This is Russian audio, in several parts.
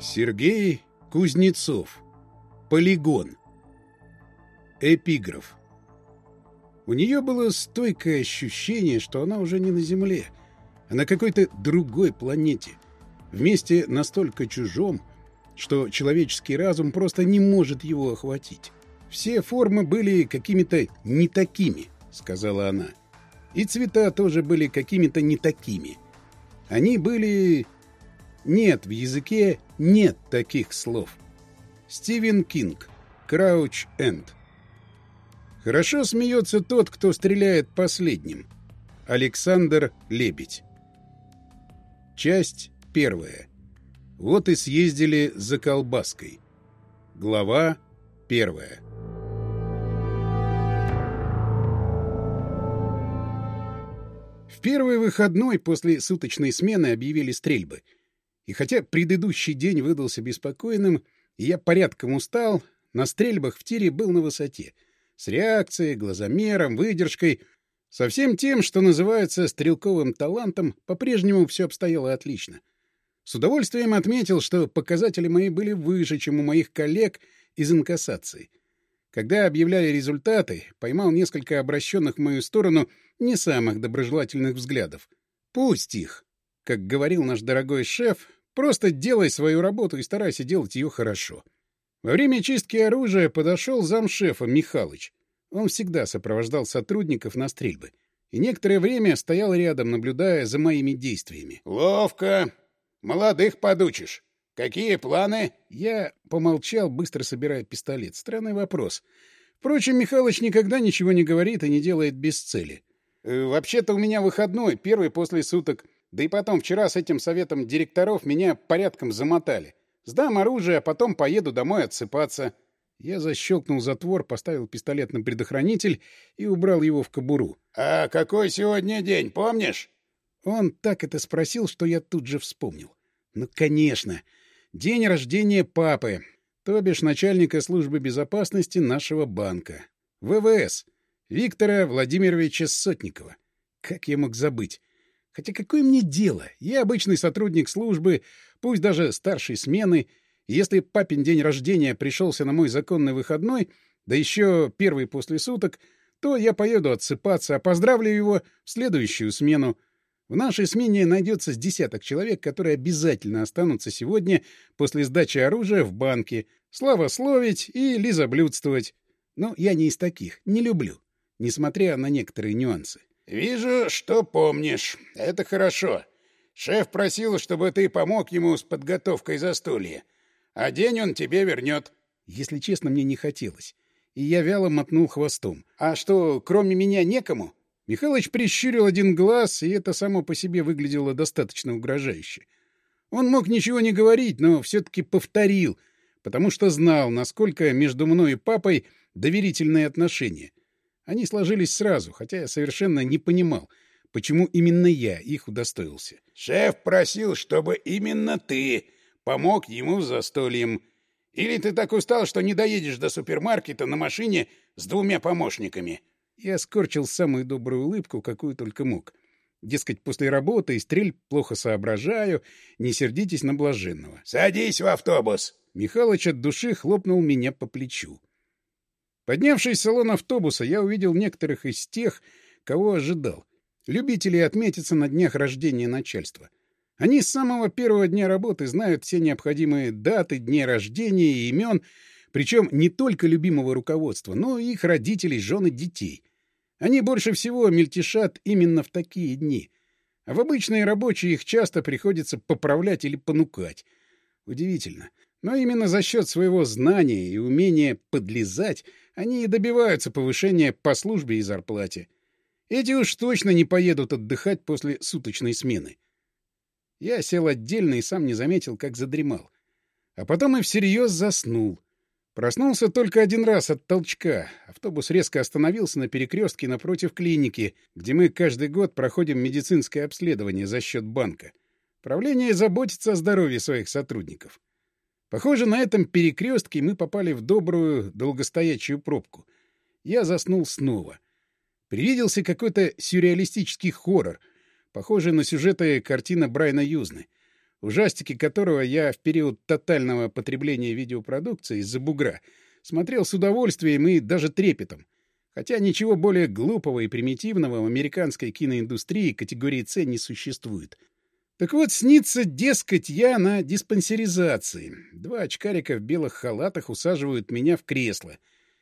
Сергей Кузнецов. Полигон. Эпиграф. У нее было стойкое ощущение, что она уже не на Земле, а на какой-то другой планете. Вместе настолько чужом, что человеческий разум просто не может его охватить. Все формы были какими-то не такими, сказала она. И цвета тоже были какими-то не такими. Они были... Нет, в языке нет таких слов. Стивен Кинг. Крауч Энд. Хорошо смеется тот, кто стреляет последним. Александр Лебедь. Часть первая. Вот и съездили за колбаской. Глава первая. В первый выходной после суточной смены объявили стрельбы. И хотя предыдущий день выдался беспокойным, и я порядком устал, на стрельбах в тире был на высоте. С реакцией, глазомером, выдержкой. Со всем тем, что называется стрелковым талантом, по-прежнему все обстояло отлично. С удовольствием отметил, что показатели мои были выше, чем у моих коллег из инкассации. Когда объявляли результаты, поймал несколько обращенных в мою сторону не самых доброжелательных взглядов. Пусть их. Как говорил наш дорогой шеф, просто делай свою работу и старайся делать ее хорошо. Во время чистки оружия подошел замшефа Михалыч. Он всегда сопровождал сотрудников на стрельбы. И некоторое время стоял рядом, наблюдая за моими действиями. «Ловко. Молодых подучишь. Какие планы?» Я помолчал, быстро собирая пистолет. Странный вопрос. Впрочем, Михалыч никогда ничего не говорит и не делает без цели. «Э, «Вообще-то у меня выходной, первый после суток. Да и потом, вчера с этим советом директоров меня порядком замотали. Сдам оружие, а потом поеду домой отсыпаться. Я защелкнул затвор, поставил пистолет на предохранитель и убрал его в кобуру. — А какой сегодня день, помнишь? Он так это спросил, что я тут же вспомнил. Ну, конечно. День рождения папы, то бишь начальника службы безопасности нашего банка. ВВС. Виктора Владимировича Сотникова. Как я мог забыть? Хотя какое мне дело? Я обычный сотрудник службы, пусть даже старшей смены, если папин день рождения пришелся на мой законный выходной, да еще первый после суток, то я поеду отсыпаться, а поздравлю его в следующую смену. В нашей смене найдется с десяток человек, которые обязательно останутся сегодня после сдачи оружия в банке, славословить и лизоблюдствовать. Но я не из таких, не люблю, несмотря на некоторые нюансы. — Вижу, что помнишь. Это хорошо. Шеф просил, чтобы ты помог ему с подготовкой застолья. А день он тебе вернет. Если честно, мне не хотелось. И я вяло мотнул хвостом. А что, кроме меня некому? Михалыч прищурил один глаз, и это само по себе выглядело достаточно угрожающе. Он мог ничего не говорить, но все-таки повторил, потому что знал, насколько между мной и папой доверительные отношения. Они сложились сразу, хотя я совершенно не понимал — почему именно я их удостоился. «Шеф просил, чтобы именно ты помог ему с застольем. Или ты так устал, что не доедешь до супермаркета на машине с двумя помощниками?» Я скорчил самую добрую улыбку, какую только мог. Дескать, после работы и стрель плохо соображаю, не сердитесь на блаженного. «Садись в автобус!» Михалыч от души хлопнул меня по плечу. Поднявшись в салон автобуса, я увидел некоторых из тех, кого ожидал — любителей отметиться на днях рождения начальства. Они с самого первого дня работы знают все необходимые даты, дни рождения и имен, причем не только любимого руководства, но и их родителей, жены, детей. Они больше всего мельтешат именно в такие дни. А в обычные рабочие их часто приходится поправлять или понукать. Удивительно. Но именно за счет своего знания и умения подлезать они и добиваются повышения по службе и зарплате. Эти уж точно не поедут отдыхать после суточной смены. Я сел отдельно и сам не заметил, как задремал. А потом и всерьез заснул. Проснулся только один раз от толчка. Автобус резко остановился на перекрестке напротив клиники, где мы каждый год проходим медицинское обследование за счет банка. Правление заботится о здоровье своих сотрудников. Похоже, на этом перекрестке мы попали в добрую долгостоящую пробку. Я заснул снова. Привиделся какой-то сюрреалистический хоррор, похожий на сюжеты картины Брайана Юзны. ужастики которого я в период тотального потребления видеопродукции из-за бугра смотрел с удовольствием и даже трепетом. Хотя ничего более глупого и примитивного в американской киноиндустрии категории С не существует. Так вот, снится, дескать, я на диспансеризации. Два очкарика в белых халатах усаживают меня в кресло.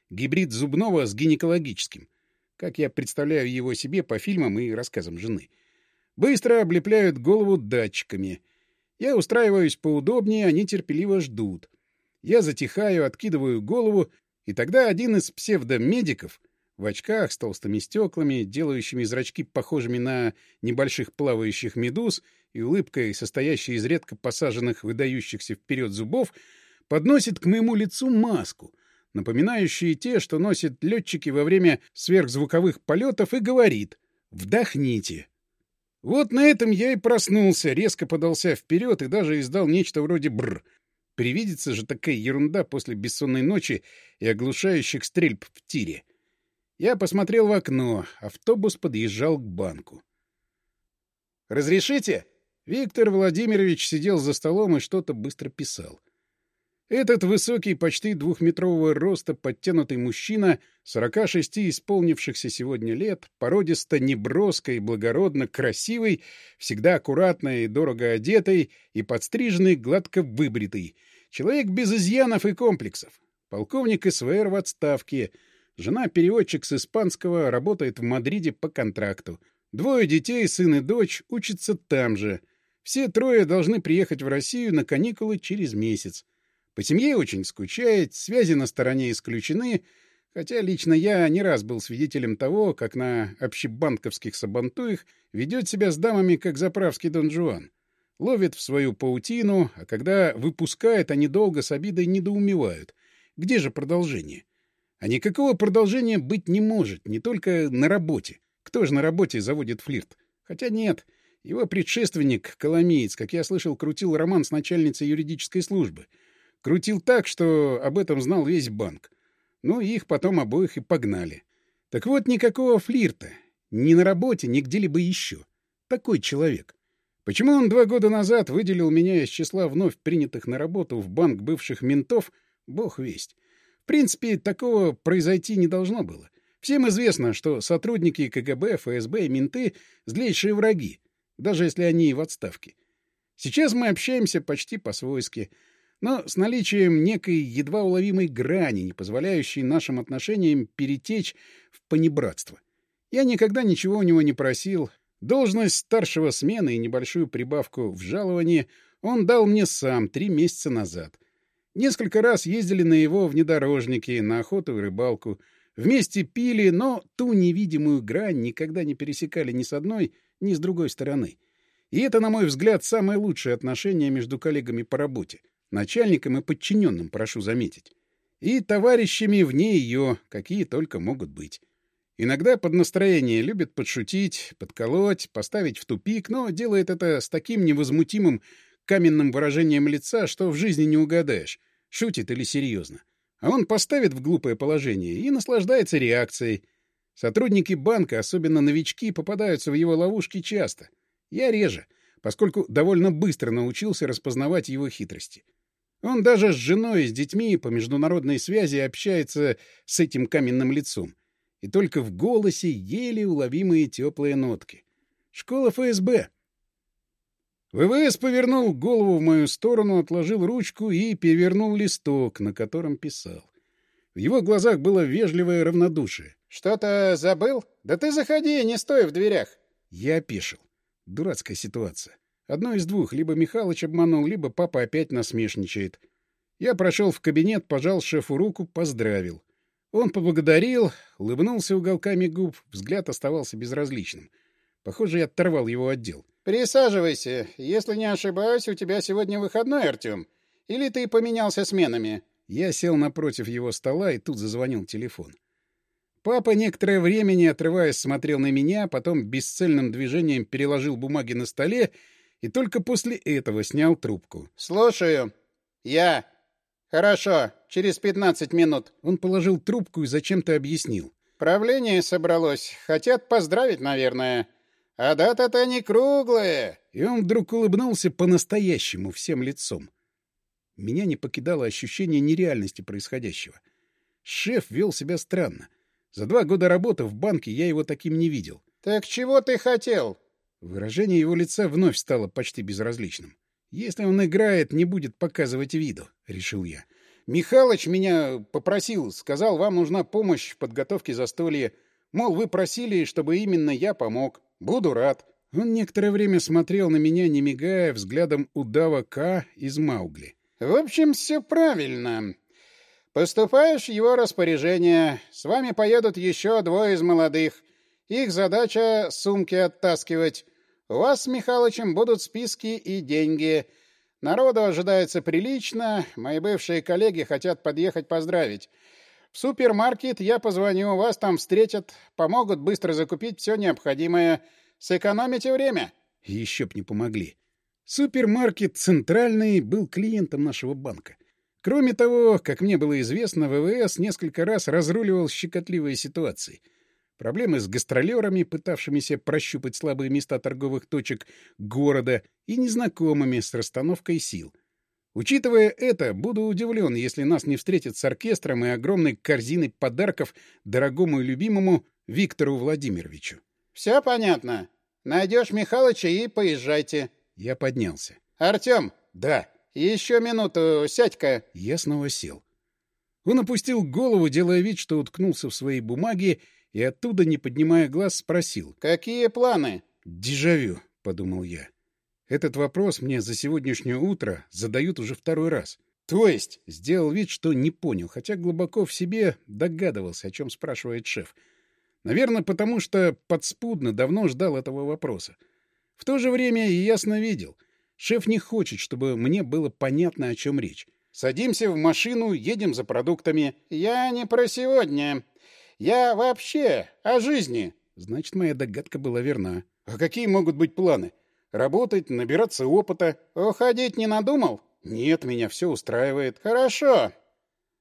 Гибрид зубного с гинекологическим. Как я представляю его себе по фильмам и рассказам жены. Быстро облепляют голову датчиками. Я устраиваюсь поудобнее, они терпеливо ждут. Я затихаю, откидываю голову, и тогда один из псевдомедиков — в очках с толстыми стеклами, делающими зрачки похожими на небольших плавающих медуз и улыбкой, состоящей из редко посаженных, выдающихся вперед зубов, подносит к моему лицу маску, напоминающие те, что носят летчики во время сверхзвуковых полетов, и говорит «Вдохните». Вот на этом я и проснулся, резко подался вперед и даже издал нечто вроде «бр». Привидится же такая ерунда после бессонной ночи и оглушающих стрельб в тире. Я посмотрел в окно. Автобус подъезжал к банку. «Разрешите?» Виктор Владимирович сидел за столом и что-то быстро писал. Этот высокий, почти двухметрового роста, подтянутый мужчина, 46 исполнившихся сегодня лет, породисто, неброско и благородно красивый, всегда аккуратно и дорого одетый и подстриженный, гладко выбритый, человек без изъянов и комплексов, полковник СВР в отставке — Жена переводчик с испанского, работает в Мадриде по контракту. Двое детей, сын и дочь, учатся там же. Все трое должны приехать в Россию на каникулы через месяц. По семье очень скучает, связи на стороне исключены, хотя лично я не раз был свидетелем того, как на общебанковских сабантуях ведет себя с дамами, как заправский Дон Жуан. Ловит в свою паутину, а когда выпускает, они долго с обидой недоумевают. Где же продолжение? А никакого продолжения быть не может, не только на работе. Кто же на работе заводит флирт? Хотя нет. Его предшественник, Коломеец, как я слышал, крутил роман с начальницей юридической службы. Крутил так, что об этом знал весь банк. Ну, их потом обоих и погнали. Так вот, никакого флирта. Ни на работе, ни где-либо еще. Такой человек. Почему он два года назад выделил меня из числа вновь принятых на работу в банк бывших ментов, бог весть. В принципе, такого произойти не должно было. Всем известно, что сотрудники КГБ, ФСБ и менты — злейшие враги, даже если они в отставке. Сейчас мы общаемся почти по-свойски, но с наличием некой едва уловимой грани, не позволяющей нашим отношениям перетечь в понебратство. Я никогда ничего у него не просил. Должность старшего смены и небольшую прибавку в жаловании он дал мне сам три месяца назад. Несколько раз ездили на его внедорожнике, на охоту и рыбалку. Вместе пили, но ту невидимую грань никогда не пересекали ни с одной, ни с другой стороны. И это, на мой взгляд, самое лучшее отношение между коллегами по работе. Начальником и подчиненным, прошу заметить. И товарищами вне ее, какие только могут быть. Иногда под настроение любит подшутить, подколоть, поставить в тупик, но делает это с таким невозмутимым каменным выражением лица, что в жизни не угадаешь, шутит или серьезно. А он поставит в глупое положение и наслаждается реакцией. Сотрудники банка, особенно новички, попадаются в его ловушки часто. Я реже, поскольку довольно быстро научился распознавать его хитрости. Он даже с женой и с детьми по международной связи общается с этим каменным лицом. И только в голосе еле уловимые теплые нотки. Школа ФСБ. ВВС повернул голову в мою сторону, отложил ручку и перевернул листок, на котором писал. В его глазах было вежливое равнодушие. «Что-то забыл? Да ты заходи, не стой в дверях!» Я опешил. Дурацкая ситуация. Одно из двух. Либо Михалыч обманул, либо папа опять насмешничает. Я прошел в кабинет, пожал шефу руку, поздравил. Он поблагодарил, улыбнулся уголками губ, взгляд оставался безразличным. Похоже, я оторвал его отдел. «Присаживайся. Если не ошибаюсь, у тебя сегодня выходной, Артем. Или ты поменялся сменами?» Я сел напротив его стола, и тут зазвонил телефон. Папа некоторое время, не отрываясь, смотрел на меня, потом бесцельным движением переложил бумаги на столе и только после этого снял трубку. «Слушаю. Я. Хорошо. Через пятнадцать минут». Он положил трубку и зачем-то объяснил. «Правление собралось. Хотят поздравить, наверное. А дата-то не круглая. И он вдруг улыбнулся по-настоящему всем лицом. Меня не покидало ощущение нереальности происходящего. Шеф вел себя странно. За два года работы в банке я его таким не видел. — Так чего ты хотел? Выражение его лица вновь стало почти безразличным. «Если он играет, не будет показывать виду», — решил я. «Михалыч меня попросил, сказал, вам нужна помощь в подготовке застолья. Мол, вы просили, чтобы именно я помог. Буду рад». Он некоторое время смотрел на меня, не мигая, взглядом удава К из Маугли. «В общем, все правильно. Поступаешь в его распоряжение. С вами поедут еще двое из молодых. Их задача — сумки оттаскивать. У вас с Михалычем будут списки и деньги. Народу ожидается прилично, мои бывшие коллеги хотят подъехать поздравить. В супермаркет я позвоню, вас там встретят, помогут быстро закупить все необходимое. Сэкономите время. Еще б не помогли. Супермаркет «Центральный» был клиентом нашего банка. Кроме того, как мне было известно, ВВС несколько раз разруливал щекотливые ситуации — проблемы с гастролерами, пытавшимися прощупать слабые места торговых точек города, и незнакомыми с расстановкой сил. Учитывая это, буду удивлен, если нас не встретят с оркестром и огромной корзиной подарков дорогому и любимому Виктору Владимировичу. — Все понятно. Найдешь Михалыча и поезжайте. Я поднялся. — Артем! — Да. — Еще минуту, сядь-ка. Я снова сел. Он опустил голову, делая вид, что уткнулся в свои бумаги, и оттуда, не поднимая глаз, спросил. «Какие планы?» «Дежавю», — подумал я. Этот вопрос мне за сегодняшнее утро задают уже второй раз. То есть сделал вид, что не понял, хотя глубоко в себе догадывался, о чем спрашивает шеф. Наверное, потому что подспудно давно ждал этого вопроса. В то же время и ясно видел. Шеф не хочет, чтобы мне было понятно, о чем речь. Садимся в машину, едем за продуктами. «Я не про сегодня», я вообще о жизни. Значит, моя догадка была верна. А какие могут быть планы? Работать, набираться опыта. Уходить не надумал? Нет, меня все устраивает. Хорошо.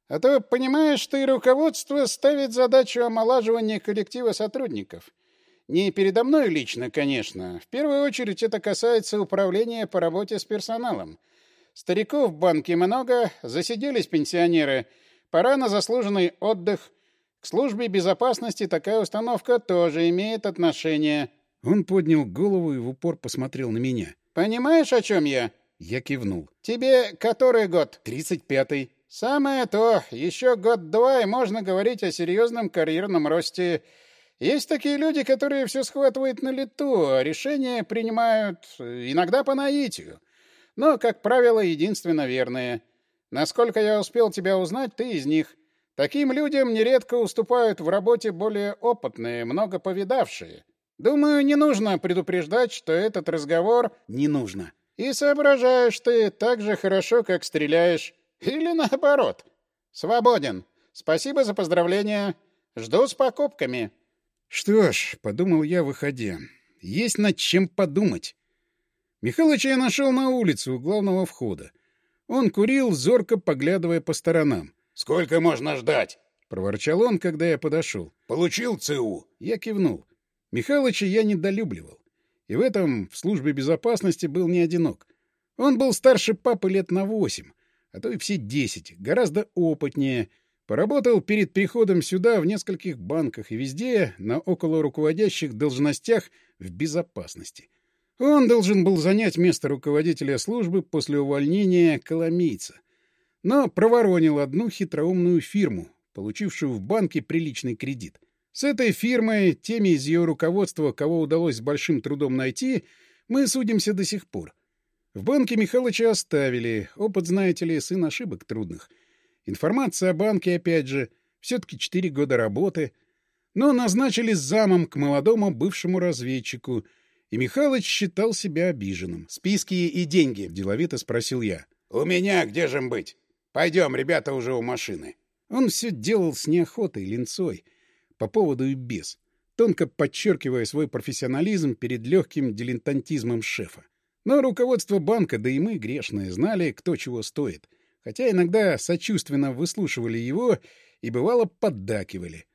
А то, понимаешь, ты руководство ставит задачу омолаживания коллектива сотрудников. Не передо мной лично, конечно. В первую очередь это касается управления по работе с персоналом. Стариков в банке много, засиделись пенсионеры. Пора на заслуженный отдых — к службе безопасности такая установка тоже имеет отношение. Он поднял голову и в упор посмотрел на меня. Понимаешь, о чем я? Я кивнул. Тебе который год? Тридцать пятый. Самое то. Еще год-два, и можно говорить о серьезном карьерном росте. Есть такие люди, которые все схватывают на лету, а решения принимают иногда по наитию. Но, как правило, единственно верные. Насколько я успел тебя узнать, ты из них. Таким людям нередко уступают в работе более опытные, много повидавшие. Думаю, не нужно предупреждать, что этот разговор... Не нужно. И соображаешь ты так же хорошо, как стреляешь. Или наоборот. Свободен. Спасибо за поздравления. Жду с покупками. Что ж, подумал я, выходя, есть над чем подумать. Михалыча я нашел на улице у главного входа. Он курил, зорко поглядывая по сторонам. Сколько можно ждать? — проворчал он, когда я подошел. — Получил ЦУ? Я кивнул. Михалыча я недолюбливал. И в этом в службе безопасности был не одинок. Он был старше папы лет на восемь, а то и все десять, гораздо опытнее. Поработал перед приходом сюда в нескольких банках и везде на около руководящих должностях в безопасности. Он должен был занять место руководителя службы после увольнения коломийца — но проворонил одну хитроумную фирму, получившую в банке приличный кредит. С этой фирмой, теми из ее руководства, кого удалось с большим трудом найти, мы судимся до сих пор. В банке Михалыча оставили. Опыт, знаете ли, сын ошибок трудных. Информация о банке, опять же. Все-таки четыре года работы. Но назначили замом к молодому бывшему разведчику. И Михалыч считал себя обиженным. «Списки и деньги?» — деловито спросил я. «У меня где же быть?» Пойдем, ребята уже у машины. Он все делал с неохотой, линцой, по поводу и без, тонко подчеркивая свой профессионализм перед легким дилетантизмом шефа. Но руководство банка, да и мы, грешные, знали, кто чего стоит, хотя иногда сочувственно выслушивали его и, бывало, поддакивали.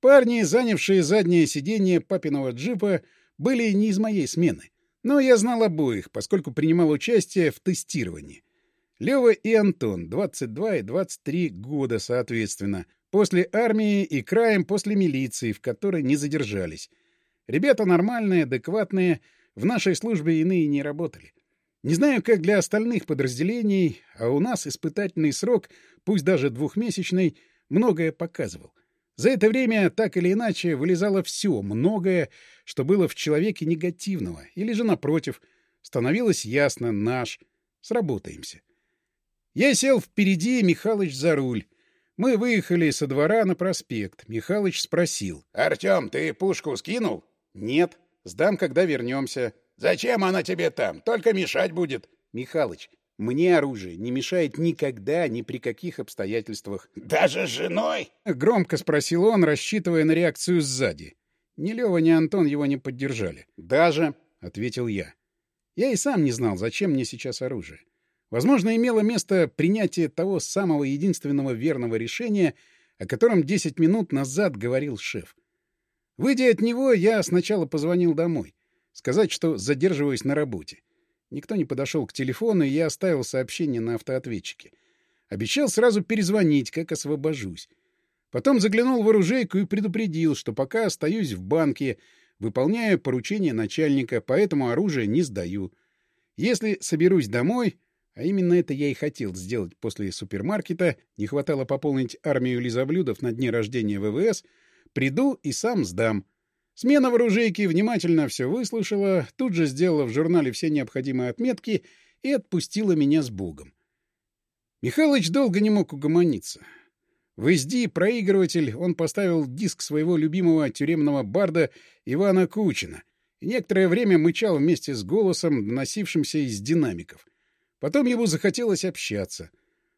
Парни, занявшие заднее сиденье папиного джипа, были не из моей смены. Но я знал обоих, поскольку принимал участие в тестировании. Лева и Антон, 22 и 23 года соответственно, после армии и краем после милиции, в которой не задержались. Ребята нормальные, адекватные, в нашей службе иные не работали. Не знаю, как для остальных подразделений, а у нас испытательный срок, пусть даже двухмесячный, многое показывал. За это время так или иначе вылезало все, многое, что было в человеке негативного, или же, напротив, становилось ясно наш, сработаемся. Я сел впереди, Михалыч за руль. Мы выехали со двора на проспект. Михалыч спросил. — Артем, ты пушку скинул? — Нет. Сдам, когда вернемся. — Зачем она тебе там? Только мешать будет. — Михалыч, мне оружие не мешает никогда, ни при каких обстоятельствах. — Даже с женой? — громко спросил он, рассчитывая на реакцию сзади. Ни Лева, ни Антон его не поддержали. — Даже, — ответил я. Я и сам не знал, зачем мне сейчас оружие. Возможно, имело место принятие того самого единственного верного решения, о котором 10 минут назад говорил шеф. Выйдя от него, я сначала позвонил домой. Сказать, что задерживаюсь на работе. Никто не подошел к телефону, и я оставил сообщение на автоответчике. Обещал сразу перезвонить, как освобожусь. Потом заглянул в оружейку и предупредил, что пока остаюсь в банке, выполняю поручение начальника, поэтому оружие не сдаю. Если соберусь домой, а именно это я и хотел сделать после супермаркета. Не хватало пополнить армию лизоблюдов на дне рождения ВВС. Приду и сам сдам. Смена в оружейке внимательно все выслушала, тут же сделала в журнале все необходимые отметки и отпустила меня с Богом. Михалыч долго не мог угомониться. В SD проигрыватель он поставил диск своего любимого тюремного барда Ивана Кучина и некоторое время мычал вместе с голосом, доносившимся из динамиков — Потом ему захотелось общаться.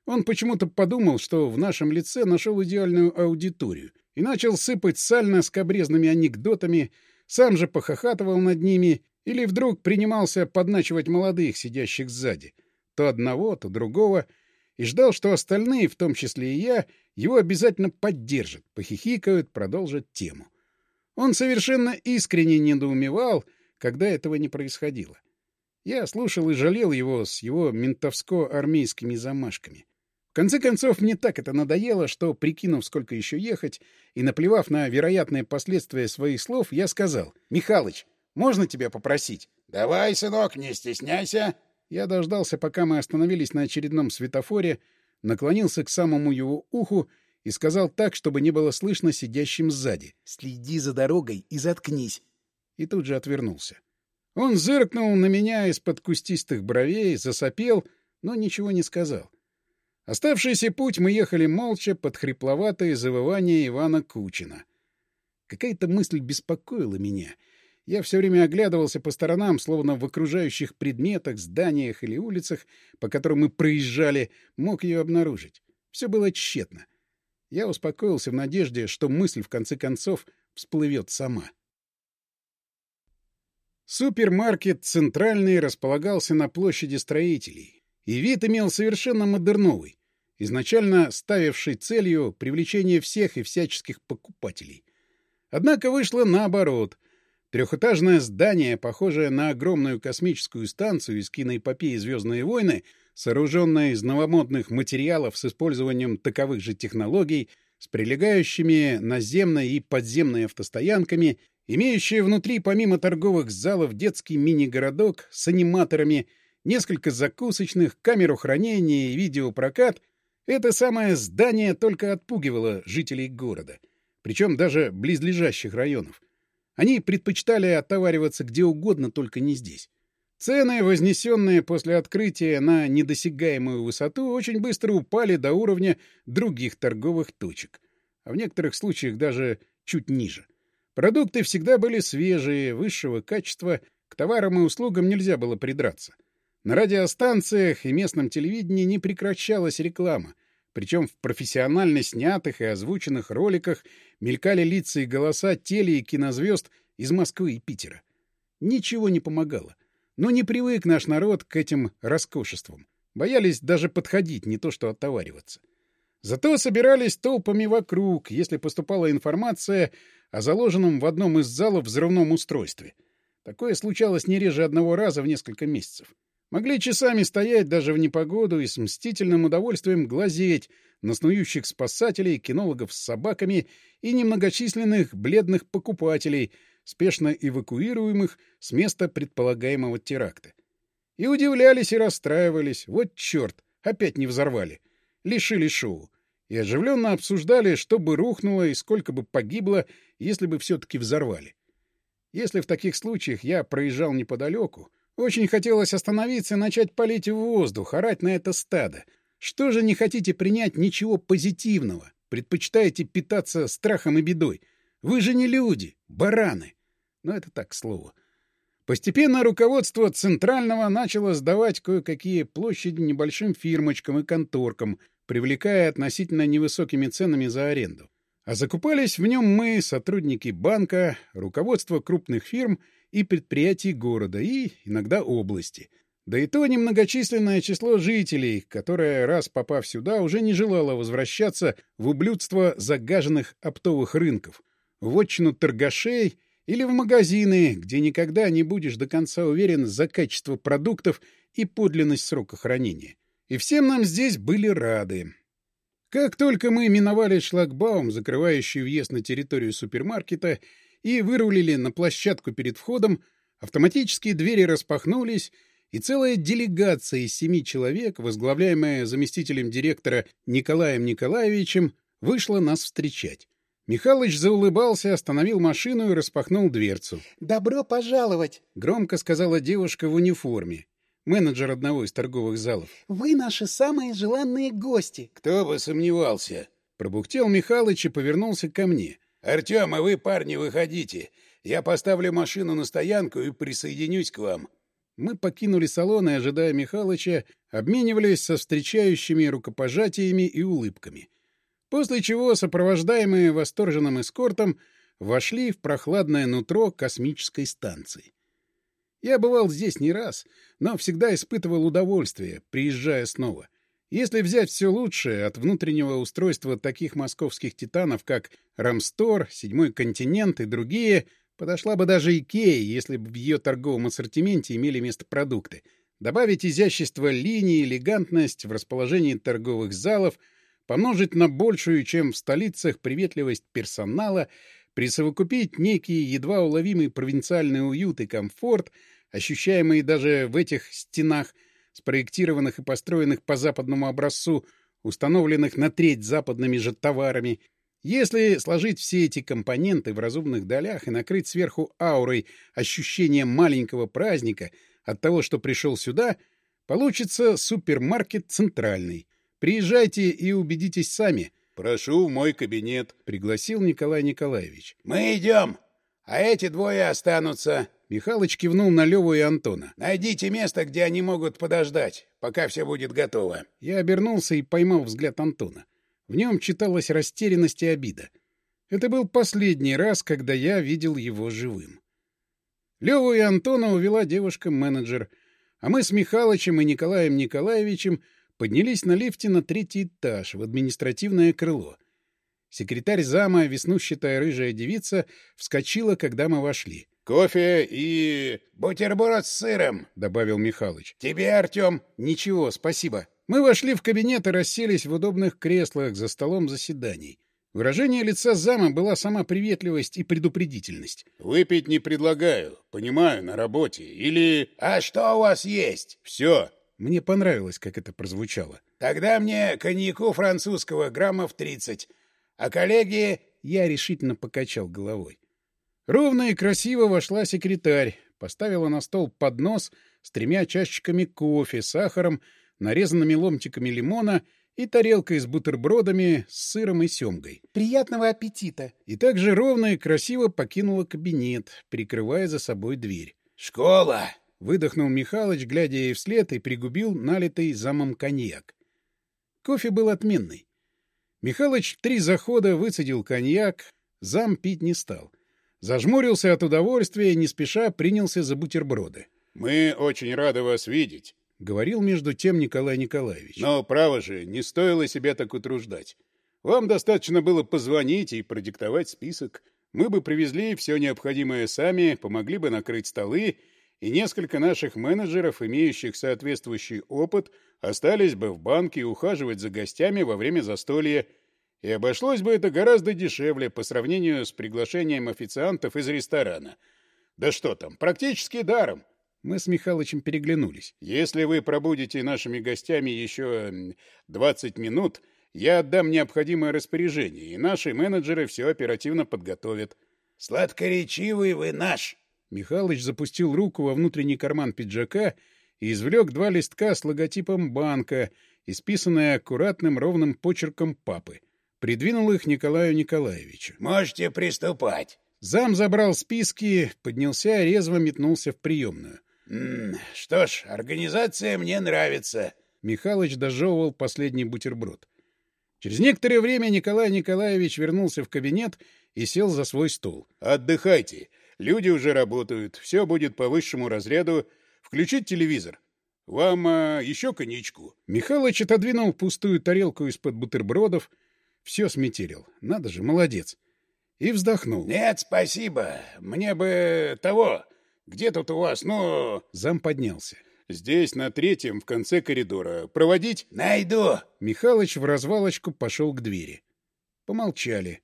Он почему-то подумал, что в нашем лице нашел идеальную аудиторию и начал сыпать сально скобрезными анекдотами, сам же похохатывал над ними или вдруг принимался подначивать молодых, сидящих сзади, то одного, то другого, и ждал, что остальные, в том числе и я, его обязательно поддержат, похихикают, продолжат тему. Он совершенно искренне недоумевал, когда этого не происходило. Я слушал и жалел его с его ментовско-армейскими замашками. В конце концов, мне так это надоело, что, прикинув, сколько еще ехать, и наплевав на вероятные последствия своих слов, я сказал, «Михалыч, можно тебя попросить?» «Давай, сынок, не стесняйся!» Я дождался, пока мы остановились на очередном светофоре, наклонился к самому его уху и сказал так, чтобы не было слышно сидящим сзади. «Следи за дорогой и заткнись!» И тут же отвернулся. Он зыркнул на меня из-под кустистых бровей, засопел, но ничего не сказал. Оставшийся путь мы ехали молча под хрипловатое завывание Ивана Кучина. Какая-то мысль беспокоила меня. Я все время оглядывался по сторонам, словно в окружающих предметах, зданиях или улицах, по которым мы проезжали, мог ее обнаружить. Все было тщетно. Я успокоился в надежде, что мысль, в конце концов, всплывет сама. Супермаркет «Центральный» располагался на площади строителей, и вид имел совершенно модерновый, изначально ставивший целью привлечение всех и всяческих покупателей. Однако вышло наоборот. Трехэтажное здание, похожее на огромную космическую станцию из киноэпопеи «Звездные войны», сооруженное из новомодных материалов с использованием таковых же технологий, с прилегающими наземной и подземной автостоянками имеющая внутри помимо торговых залов детский мини-городок с аниматорами, несколько закусочных, камеру хранения и видеопрокат, это самое здание только отпугивало жителей города, причем даже близлежащих районов. Они предпочитали отовариваться где угодно, только не здесь. Цены, вознесенные после открытия на недосягаемую высоту, очень быстро упали до уровня других торговых точек, а в некоторых случаях даже чуть ниже. Продукты всегда были свежие, высшего качества, к товарам и услугам нельзя было придраться. На радиостанциях и местном телевидении не прекращалась реклама, причем в профессионально снятых и озвученных роликах мелькали лица и голоса теле- и кинозвезд из Москвы и Питера. Ничего не помогало. Но не привык наш народ к этим роскошествам. Боялись даже подходить, не то что оттовариваться. Зато собирались толпами вокруг, если поступала информация о заложенном в одном из залов взрывном устройстве. Такое случалось не реже одного раза в несколько месяцев. Могли часами стоять даже в непогоду и с мстительным удовольствием глазеть на снующих спасателей, кинологов с собаками и немногочисленных бледных покупателей, спешно эвакуируемых с места предполагаемого теракта. И удивлялись и расстраивались. Вот черт, опять не взорвали. Лишили шоу. И оживленно обсуждали, что бы рухнуло и сколько бы погибло, если бы все-таки взорвали. Если в таких случаях я проезжал неподалеку, очень хотелось остановиться и начать палить в воздух, орать на это стадо. Что же не хотите принять ничего позитивного? Предпочитаете питаться страхом и бедой? Вы же не люди, бараны. Но это так, к слову. Постепенно руководство Центрального начало сдавать кое-какие площади небольшим фирмочкам и конторкам, привлекая относительно невысокими ценами за аренду. А закупались в нем мы, сотрудники банка, руководство крупных фирм и предприятий города и иногда области. Да и то немногочисленное число жителей, которое, раз попав сюда, уже не желало возвращаться в ублюдство загаженных оптовых рынков, в отчину торгашей или в магазины, где никогда не будешь до конца уверен за качество продуктов и подлинность срока хранения. И всем нам здесь были рады. Как только мы миновали шлагбаум, закрывающий въезд на территорию супермаркета, и вырулили на площадку перед входом, автоматические двери распахнулись, и целая делегация из семи человек, возглавляемая заместителем директора Николаем Николаевичем, вышла нас встречать. Михалыч заулыбался, остановил машину и распахнул дверцу. «Добро пожаловать!» — громко сказала девушка в униформе менеджер одного из торговых залов. «Вы наши самые желанные гости!» «Кто бы сомневался!» Пробухтел Михалыч и повернулся ко мне. «Артем, а вы, парни, выходите. Я поставлю машину на стоянку и присоединюсь к вам». Мы покинули салон и, ожидая Михалыча, обменивались со встречающими рукопожатиями и улыбками. После чего, сопровождаемые восторженным эскортом, вошли в прохладное нутро космической станции. Я бывал здесь не раз, но всегда испытывал удовольствие, приезжая снова. Если взять все лучшее от внутреннего устройства таких московских титанов, как Рамстор, Седьмой континент и другие, подошла бы даже Икея, если бы в ее торговом ассортименте имели место продукты. Добавить изящество линий, элегантность в расположении торговых залов, помножить на большую, чем в столицах, приветливость персонала — присовокупить некий едва уловимый провинциальный уют и комфорт, ощущаемые даже в этих стенах, спроектированных и построенных по западному образцу, установленных на треть западными же товарами, если сложить все эти компоненты в разумных долях и накрыть сверху аурой ощущение маленького праздника от того, что пришел сюда, получится супермаркет центральный. Приезжайте и убедитесь сами — «Прошу в мой кабинет», — пригласил Николай Николаевич. «Мы идем, а эти двое останутся». Михалыч кивнул на Леву и Антона. «Найдите место, где они могут подождать, пока все будет готово». Я обернулся и поймал взгляд Антона. В нем читалась растерянность и обида. Это был последний раз, когда я видел его живым. Леву и Антона увела девушка-менеджер, а мы с Михалычем и Николаем Николаевичем — Поднялись на лифте на третий этаж, в административное крыло. Секретарь зама, веснущатая рыжая девица, вскочила, когда мы вошли. «Кофе и... бутерброд с сыром», — добавил Михалыч. «Тебе, Артем?» «Ничего, спасибо». Мы вошли в кабинет и расселись в удобных креслах за столом заседаний. Выражение лица зама была сама приветливость и предупредительность. «Выпить не предлагаю. Понимаю, на работе. Или...» «А что у вас есть?» «Все. Мне понравилось, как это прозвучало. «Тогда мне коньяку французского граммов тридцать, а коллеги...» Я решительно покачал головой. Ровно и красиво вошла секретарь, поставила на стол поднос с тремя чашечками кофе, сахаром, нарезанными ломтиками лимона и тарелкой с бутербродами с сыром и семгой. «Приятного аппетита!» И также ровно и красиво покинула кабинет, прикрывая за собой дверь. «Школа!» Выдохнул Михалыч, глядя ей вслед, и пригубил налитый замом коньяк. Кофе был отменный. Михалыч три захода выцедил коньяк, зам пить не стал. Зажмурился от удовольствия и не спеша принялся за бутерброды. — Мы очень рады вас видеть, — говорил между тем Николай Николаевич. — Но, право же, не стоило себя так утруждать. Вам достаточно было позвонить и продиктовать список. Мы бы привезли все необходимое сами, помогли бы накрыть столы, и несколько наших менеджеров, имеющих соответствующий опыт, остались бы в банке ухаживать за гостями во время застолья, и обошлось бы это гораздо дешевле по сравнению с приглашением официантов из ресторана. Да что там, практически даром. Мы с Михалычем переглянулись. Если вы пробудете нашими гостями еще 20 минут, я отдам необходимое распоряжение, и наши менеджеры все оперативно подготовят. Сладкоречивый вы наш. Михалыч запустил руку во внутренний карман пиджака и извлек два листка с логотипом банка, исписанные аккуратным ровным почерком папы. Придвинул их Николаю Николаевичу. «Можете приступать». Зам забрал списки, поднялся, резво метнулся в приемную. «М -м, «Что ж, организация мне нравится». Михалыч дожевывал последний бутерброд. Через некоторое время Николай Николаевич вернулся в кабинет и сел за свой стол. «Отдыхайте. Люди уже работают. Все будет по высшему разряду. Включить телевизор. Вам а, еще коньячку?» Михалыч отодвинул пустую тарелку из-под бутербродов, все сметерил. Надо же, молодец. И вздохнул. «Нет, спасибо. Мне бы того. Где тут у вас, ну...» Зам поднялся. «Здесь, на третьем, в конце коридора. Проводить?» «Найду!» Михалыч в развалочку пошел к двери. Помолчали.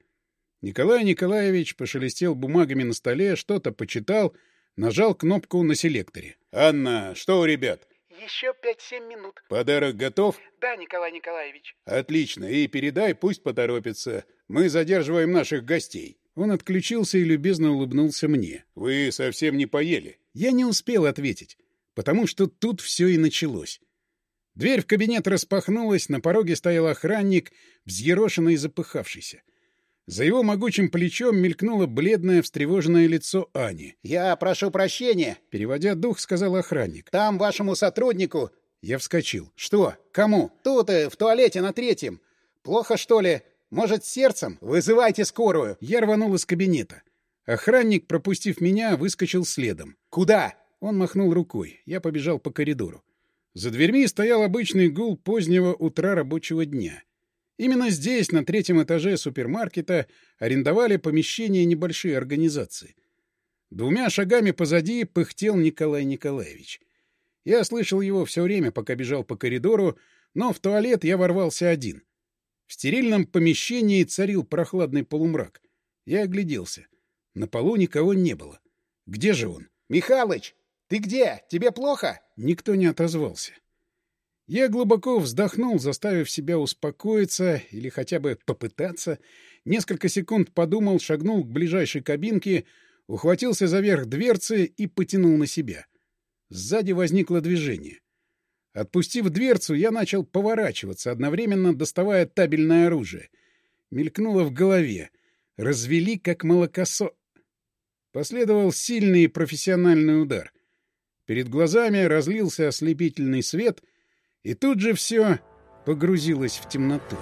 Николай Николаевич пошелестел бумагами на столе, что-то почитал, нажал кнопку на селекторе. «Анна, что у ребят?» Еще пять-семь минут. Подарок готов? Да, Николай Николаевич. Отлично. И передай, пусть поторопится. Мы задерживаем наших гостей. Он отключился и любезно улыбнулся мне. Вы совсем не поели. Я не успел ответить, потому что тут все и началось. Дверь в кабинет распахнулась, на пороге стоял охранник, взъерошенный и запыхавшийся. За его могучим плечом мелькнуло бледное, встревоженное лицо Ани. «Я прошу прощения», — переводя дух, сказал охранник. «Там вашему сотруднику...» Я вскочил. «Что? Кому?» «Тут, э, в туалете на третьем. Плохо, что ли? Может, сердцем? Вызывайте скорую!» Я рванул из кабинета. Охранник, пропустив меня, выскочил следом. «Куда?» Он махнул рукой. Я побежал по коридору. За дверьми стоял обычный гул позднего утра рабочего дня. Именно здесь, на третьем этаже супермаркета, арендовали помещение небольшие организации. Двумя шагами позади пыхтел Николай Николаевич. Я слышал его все время, пока бежал по коридору, но в туалет я ворвался один. В стерильном помещении царил прохладный полумрак. Я огляделся. На полу никого не было. Где же он? «Михалыч, ты где? Тебе плохо?» Никто не отозвался. Я глубоко вздохнул, заставив себя успокоиться или хотя бы попытаться. Несколько секунд подумал, шагнул к ближайшей кабинке, ухватился за верх дверцы и потянул на себя. Сзади возникло движение. Отпустив дверцу, я начал поворачиваться, одновременно доставая табельное оружие. Мелькнуло в голове. Развели, как молокосо. Последовал сильный профессиональный удар. Перед глазами разлился ослепительный свет — и тут же все погрузилось в темноту.